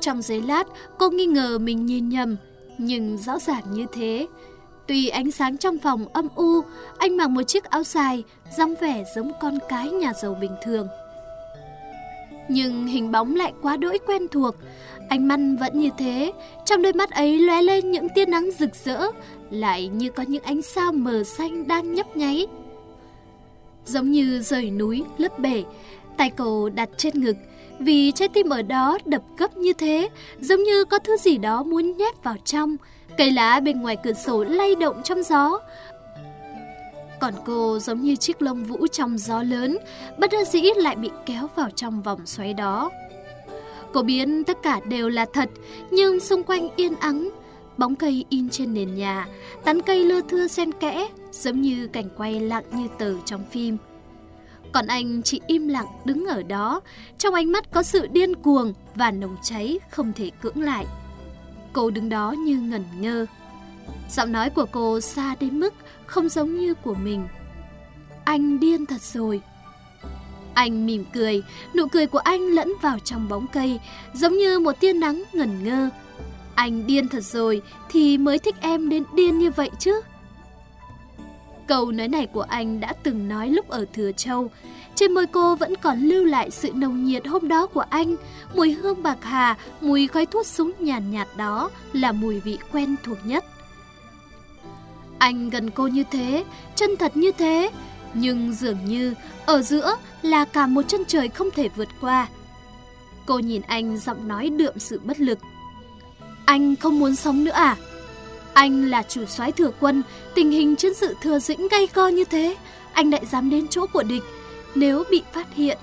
Trong giấy lát, cô nghi ngờ mình nhìn nhầm, nhưng rõ ràng như thế. Tuy ánh sáng trong phòng âm u, anh mặc một chiếc áo dài, dáng vẻ giống con cái nhà giàu bình thường. Nhưng hình bóng lại quá đỗi quen thuộc, Ánh mắt vẫn như thế, trong đôi mắt ấy lóe lên những tia nắng rực rỡ, lại như có những ánh sao mờ xanh đang nhấp nháy. Giống như rời núi, lấp bể, tay cô đặt trên ngực, vì trái tim ở đó đập gấp như thế, giống như có thứ gì đó muốn nhét vào trong. Cây lá bên ngoài cửa sổ lay động trong gió. Còn cô giống như chiếc lông vũ trong gió lớn, bất đắc dĩ lại bị kéo vào trong vòng xoáy đó. Cô biến tất cả đều là thật, nhưng xung quanh yên ắng, bóng cây in trên nền nhà, tán cây lưa thưa xen kẽ, giống như cảnh quay lặng như tờ trong phim. Còn anh chỉ im lặng đứng ở đó, trong ánh mắt có sự điên cuồng và nồng cháy không thể cưỡng lại. Cô đứng đó như ngẩn ngơ. Giọng nói của cô xa đến mức không giống như của mình. Anh điên thật rồi. Anh mỉm cười, nụ cười của anh lẫn vào trong bóng cây, giống như một tia nắng ngẩn ngơ. Anh điên thật rồi thì mới thích em đến điên như vậy chứ. Câu nói này của anh đã từng nói lúc ở Thừa Châu. Trên môi cô vẫn còn lưu lại sự nồng nhiệt hôm đó của anh. Mùi hương bạc hà, mùi khói thuốc súng nhàn nhạt, nhạt đó là mùi vị quen thuộc nhất. Anh gần cô như thế, chân thật như thế, nhưng dường như ở giữa là cả một chân trời không thể vượt qua. Cô nhìn anh giọng nói đượm sự bất lực. Anh không muốn sống nữa à? Anh là chủ soái thừa quân, tình hình chiến sự thừa dĩnh gay go như thế, anh lại dám đến chỗ của địch, nếu bị phát hiện.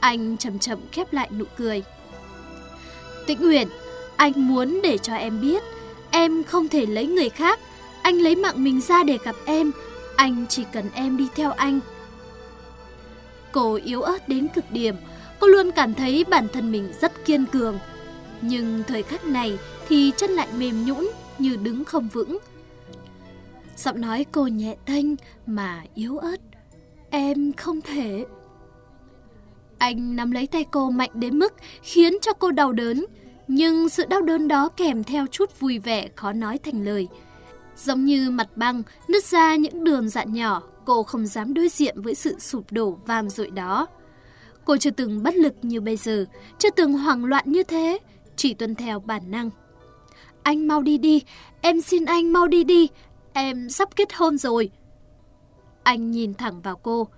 Anh chậm chậm khép lại nụ cười. Tĩnh Uyển, anh muốn để cho em biết, em không thể lấy người khác, anh lấy mạng mình ra để gặp em, anh chỉ cần em đi theo anh. Cô yếu ớt đến cực điểm, cô luôn cảm thấy bản thân mình rất kiên cường. Nhưng thời khắc này thì chân lại mềm nhũn như đứng không vững. Giọng nói cô nhẹ tênh mà yếu ớt. Em không thể. Anh nắm lấy tay cô mạnh đến mức khiến cho cô đau đớn. Nhưng sự đau đớn đó kèm theo chút vui vẻ khó nói thành lời. Giống như mặt băng, nứt ra những đường dạn nhỏ, cô không dám đối diện với sự sụp đổ vang dội đó. Cô chưa từng bất lực như bây giờ, chưa từng hoảng loạn như thế, chỉ tuân theo bản năng. Anh mau đi đi, em xin anh mau đi đi, em sắp kết hôn rồi. Anh nhìn thẳng vào cô.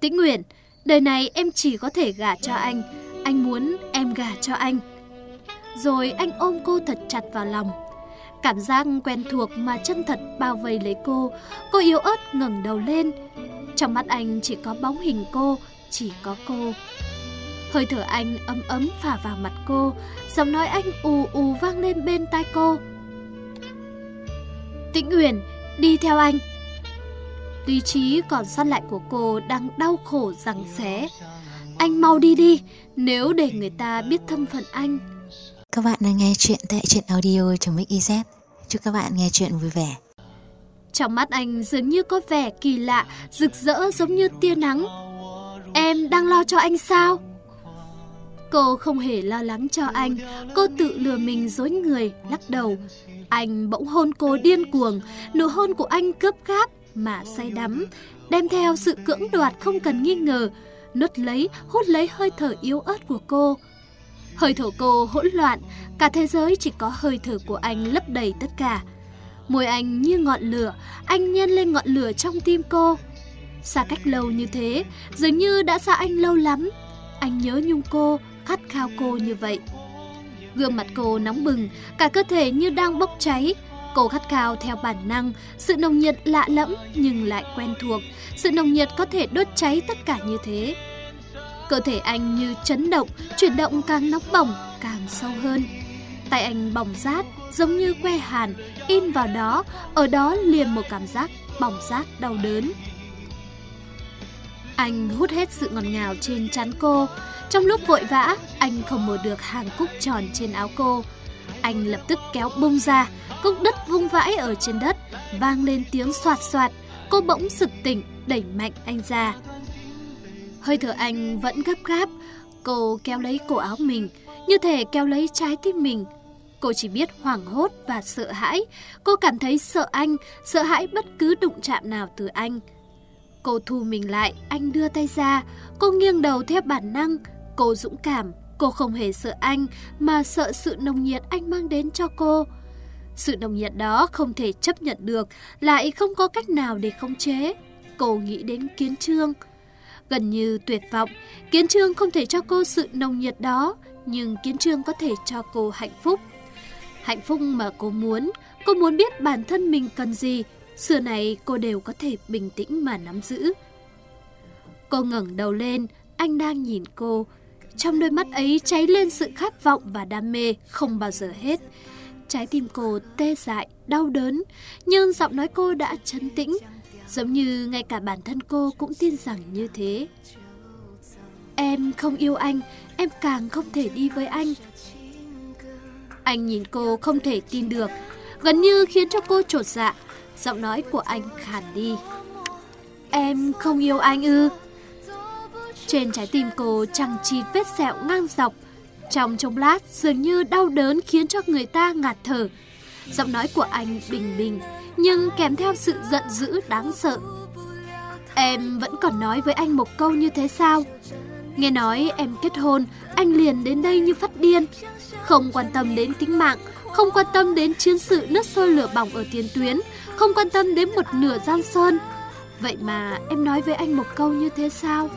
Tĩnh Nguyễn, đời này em chỉ có thể gả cho anh, anh muốn em gả cho anh. Rồi anh ôm cô thật chặt vào lòng. Cảm giác quen thuộc mà chân thật bao vây lấy cô. Cô yếu ớt ngẩng đầu lên. Trong mắt anh chỉ có bóng hình cô, chỉ có cô. Hơi thở anh ấm ấm phả vào mặt cô, giọng nói anh ù ù vang lên bên tai cô. Tĩnh Uyển, đi theo anh. Lý trí còn sót lại của cô đang đau khổ rằng xé. Anh mau đi đi, nếu để người ta biết thân phận anh các bạn đang nghe chuyện tại truyện audio trong Mix Chúc các bạn nghe chuyện vui vẻ. Trong mắt anh dường như có vẻ kỳ lạ, rực rỡ giống như tia nắng. Em đang lo cho anh sao? Cô không hề lo lắng cho anh, cô tự lừa mình dối người, lắc đầu. Anh bỗng hôn cô điên cuồng, nụ hôn của anh cướp gáp mà say đắm, đem theo sự cưỡng đoạt không cần nghi ngờ, nuốt lấy, hút lấy hơi thở yếu ớt của cô. Hơi thở cô hỗn loạn, cả thế giới chỉ có hơi thở của anh lấp đầy tất cả. Môi anh như ngọn lửa, anh nhân lên ngọn lửa trong tim cô. Xa cách lâu như thế, dường như đã xa anh lâu lắm. Anh nhớ nhung cô, khát khao cô như vậy. Gương mặt cô nóng bừng, cả cơ thể như đang bốc cháy. Cô khát khao theo bản năng, sự nồng nhiệt lạ lẫm nhưng lại quen thuộc. Sự nồng nhiệt có thể đốt cháy tất cả như thế. Cơ thể anh như chấn động, chuyển động càng nóng bỏng, càng sâu hơn. Tay anh bỏng rát, giống như que hàn, in vào đó, ở đó liền một cảm giác bỏng rát đau đớn. Anh hút hết sự ngọt ngào trên trán cô. Trong lúc vội vã, anh không mở được hàng cúc tròn trên áo cô. Anh lập tức kéo bung ra, cúc đất vung vãi ở trên đất, vang lên tiếng soạt soạt. Cô bỗng sực tỉnh, đẩy mạnh anh ra. Hơi thở anh vẫn gấp gáp, cô kéo lấy cổ áo mình, như thể kéo lấy trái tim mình. Cô chỉ biết hoảng hốt và sợ hãi. Cô cảm thấy sợ anh, sợ hãi bất cứ đụng chạm nào từ anh. Cô thu mình lại, anh đưa tay ra. Cô nghiêng đầu theo bản năng. Cô dũng cảm, cô không hề sợ anh, mà sợ sự nồng nhiệt anh mang đến cho cô. Sự nồng nhiệt đó không thể chấp nhận được, lại không có cách nào để khống chế. Cô nghĩ đến kiến trương. Gần như tuyệt vọng, kiến trương không thể cho cô sự nồng nhiệt đó, nhưng kiến trương có thể cho cô hạnh phúc. Hạnh phúc mà cô muốn, cô muốn biết bản thân mình cần gì, xưa này cô đều có thể bình tĩnh mà nắm giữ. Cô ngẩng đầu lên, anh đang nhìn cô. Trong đôi mắt ấy cháy lên sự khát vọng và đam mê không bao giờ hết. Trái tim cô tê dại, đau đớn, nhưng giọng nói cô đã trấn tĩnh, giống như ngay cả bản thân cô cũng tin rằng như thế. Em không yêu anh, em càng không thể đi với anh. Anh nhìn cô không thể tin được, gần như khiến cho cô trột dạ. Giọng nói của anh khàn đi. Em không yêu anh ư? Trên trái tim cô chẳng chi vết sẹo ngang dọc. Trong trong lát dường như đau đớn khiến cho người ta ngạt thở. Giọng nói của anh bình bình, nhưng kèm theo sự giận dữ đáng sợ. Em vẫn còn nói với anh một câu như thế sao? Nghe nói em kết hôn, anh liền đến đây như phát điên. Không quan tâm đến tính mạng, không quan tâm đến chiến sự nước sôi lửa bỏng ở tiền tuyến, không quan tâm đến một nửa giang sơn. Vậy mà em nói với anh một câu như thế sao?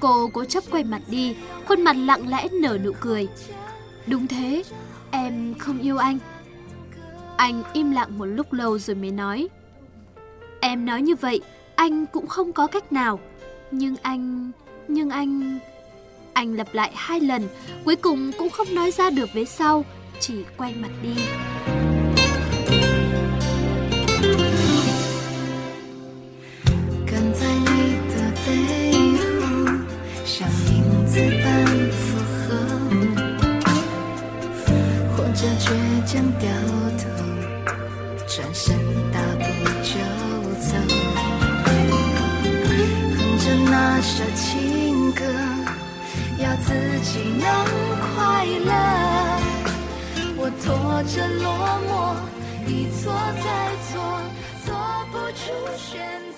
Cô cố chấp quay mặt đi, khuôn mặt lặng lẽ nở nụ cười. Đúng thế, em không yêu anh. Anh im lặng một lúc lâu rồi mới nói. Em nói như vậy, anh cũng không có cách nào. Nhưng anh... nhưng anh... Anh lặp lại hai lần, cuối cùng cũng không nói ra được với sau, chỉ quay mặt đi. 像影子般附和，或者倔强掉头，转身大步就走，哼着那首情歌，要自己能快乐。我拖着落寞，一错再错，做不出选择。